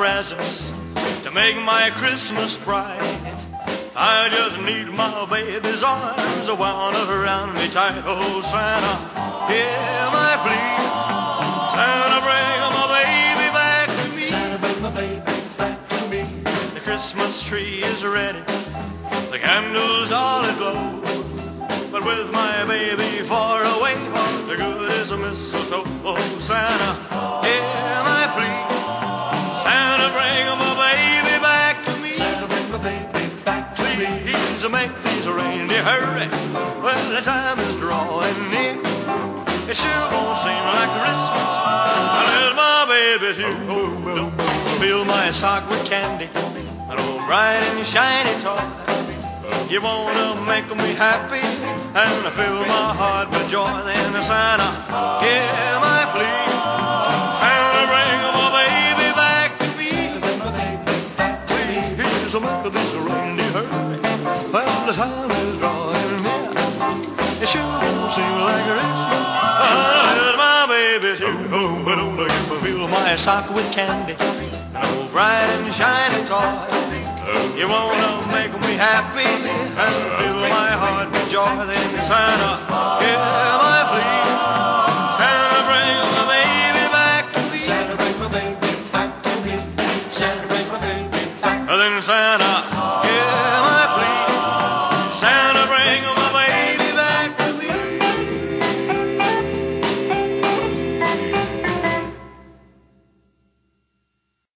presents to make my Christmas bright. I just need my baby's arms wound around me tight. Oh, Santa, hear my plea. Santa, bring my baby back to me. Santa, bring my baby back to me. The Christmas tree is ready, the candles all aglow. But with my baby far away, the good is a mistletoe. Oh, Santa, Make these reindeer hurry. Well, the time is drawing near. It sure won't seem like Christmas unless my baby's here. Oh, fill my sock with candy, an old bright and shiny toy. You wanna make me happy and fill my heart with joy. Then Santa, give my make this reindeer hurry. Well, the time is drawing near. It sure won't seem like Christmas unless my baby's here. Oh, but only if I fill my sock with candy, an old bright and shiny toy. You wanna make me happy and fill my heart with joy. Then Santa, hear my plea. Santa, bring my baby back to me. Santa, bring my baby back to me. Santa, bring my baby back Then Santa,